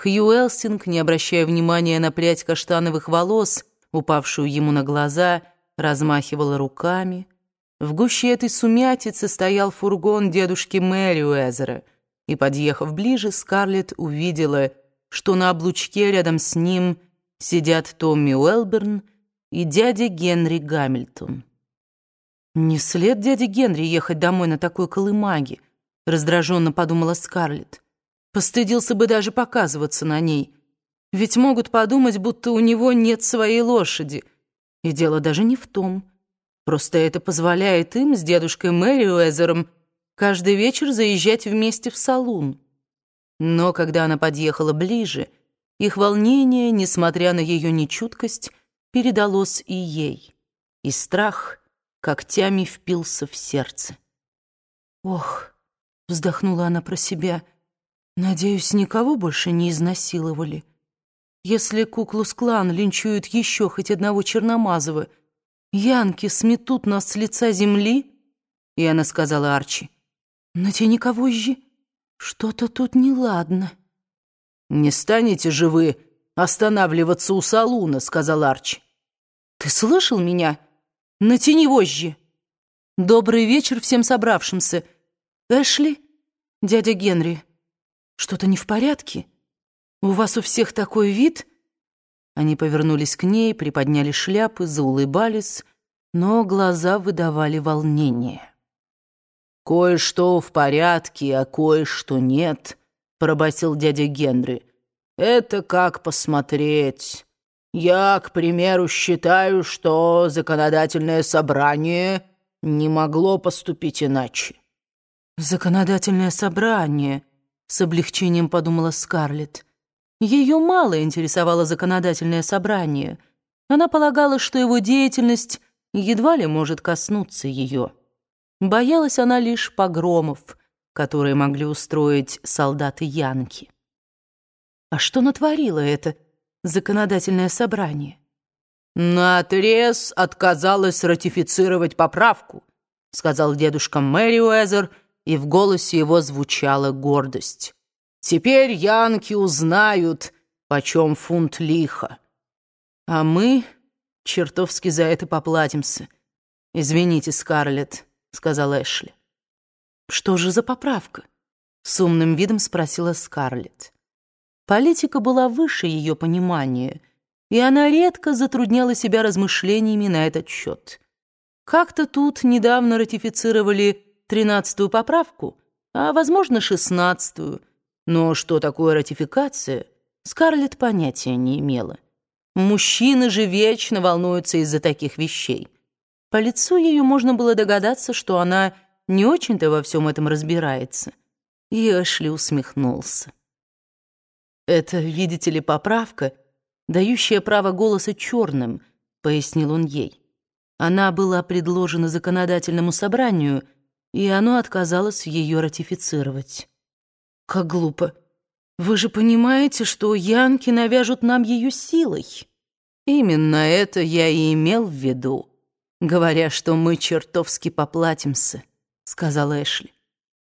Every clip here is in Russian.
Хью Элсинг, не обращая внимания на прядь каштановых волос, упавшую ему на глаза, размахивала руками. В гуще этой сумятицы стоял фургон дедушки Мэри Уэзера, и, подъехав ближе, Скарлетт увидела, что на облучке рядом с ним сидят Томми Уэлберн и дядя Генри Гамильтон. «Не след дяде Генри ехать домой на такой колымаге», — раздраженно подумала Скарлетт. Постыдился бы даже показываться на ней. Ведь могут подумать, будто у него нет своей лошади. И дело даже не в том. Просто это позволяет им с дедушкой Мэри Уэзером каждый вечер заезжать вместе в салун. Но когда она подъехала ближе, их волнение, несмотря на ее нечуткость, передалось и ей. И страх когтями впился в сердце. «Ох!» — вздохнула она про себя — Надеюсь, никого больше не изнасиловали. Если Куклус-клан линчует еще хоть одного Черномазова, янки сметут нас с лица земли, и она сказала Арчи, «Натяни-ка вожжи, что-то тут неладно». «Не станете же вы останавливаться у салуна», — сказал Арчи. «Ты слышал меня? Натяни вожжи!» «Добрый вечер всем собравшимся. Эшли, дядя Генри». Что-то не в порядке? У вас у всех такой вид?» Они повернулись к ней, приподняли шляпы, заулыбались, но глаза выдавали волнение. «Кое-что в порядке, а кое-что нет», — пробасил дядя Генри. «Это как посмотреть. Я, к примеру, считаю, что законодательное собрание не могло поступить иначе». «Законодательное собрание», с облегчением подумала Скарлетт. Ее мало интересовало законодательное собрание. Она полагала, что его деятельность едва ли может коснуться ее. Боялась она лишь погромов, которые могли устроить солдаты Янки. А что натворило это законодательное собрание? «Наотрез отказалась ратифицировать поправку», сказал дедушка Мэри Уэзер, и в голосе его звучала гордость. «Теперь янки узнают, почем фунт лиха. А мы чертовски за это поплатимся. Извините, Скарлетт», — сказал Эшли. «Что же за поправка?» — с умным видом спросила Скарлетт. Политика была выше ее понимания, и она редко затрудняла себя размышлениями на этот счет. Как-то тут недавно ратифицировали тринадцатую поправку, а, возможно, шестнадцатую. Но что такое ратификация, Скарлетт понятия не имела. Мужчины же вечно волнуются из-за таких вещей. По лицу ее можно было догадаться, что она не очень-то во всем этом разбирается. И Эшли усмехнулся. «Это, видите ли, поправка, дающая право голоса черным», — пояснил он ей. Она была предложена законодательному собранию — и оно отказалось ее ратифицировать. Как глупо. Вы же понимаете, что янки навяжут нам ее силой. Именно это я и имел в виду, говоря, что мы чертовски поплатимся, сказал Эшли.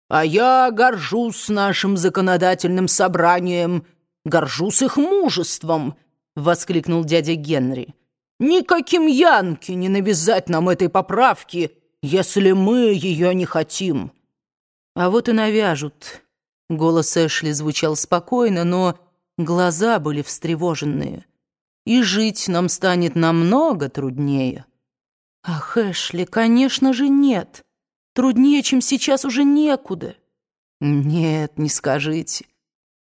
А я горжусь нашим законодательным собранием, горжусь их мужеством, воскликнул дядя Генри. Никаким янки не навязать нам этой поправки, если мы ее не хотим». «А вот и навяжут». Голос Эшли звучал спокойно, но глаза были встревоженные. «И жить нам станет намного труднее». «Ах, Эшли, конечно же, нет. Труднее, чем сейчас, уже некуда». «Нет, не скажите.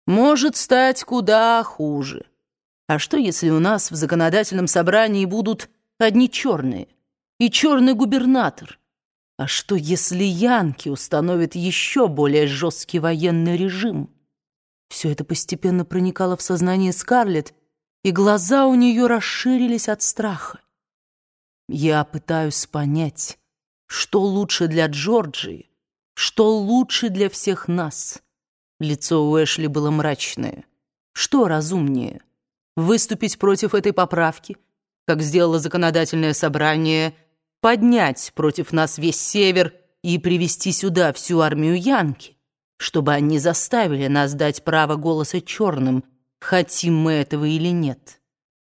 Может стать куда хуже. А что, если у нас в законодательном собрании будут одни черные и черный губернатор?» А что, если Янки установят еще более жесткий военный режим? Все это постепенно проникало в сознание Скарлетт, и глаза у нее расширились от страха. Я пытаюсь понять, что лучше для Джорджии, что лучше для всех нас. Лицо у Эшли было мрачное. Что разумнее? Выступить против этой поправки, как сделало законодательное собрание – поднять против нас весь север и привести сюда всю армию Янки, чтобы они заставили нас дать право голоса черным, хотим мы этого или нет.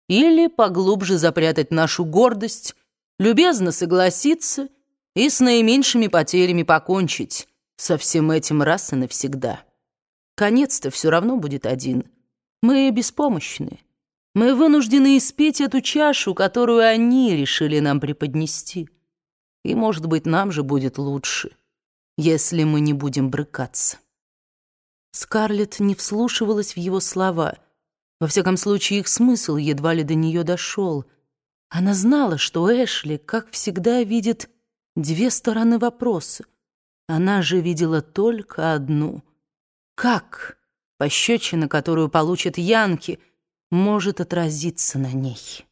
Или поглубже запрятать нашу гордость, любезно согласиться и с наименьшими потерями покончить со всем этим раз и навсегда. Конец-то все равно будет один. Мы беспомощны. Мы вынуждены испить эту чашу, которую они решили нам преподнести. И, может быть, нам же будет лучше, если мы не будем брыкаться. Скарлетт не вслушивалась в его слова. Во всяком случае, их смысл едва ли до нее дошел. Она знала, что Эшли, как всегда, видит две стороны вопроса. Она же видела только одну. Как пощечина, которую получит Янки, может отразиться на ней?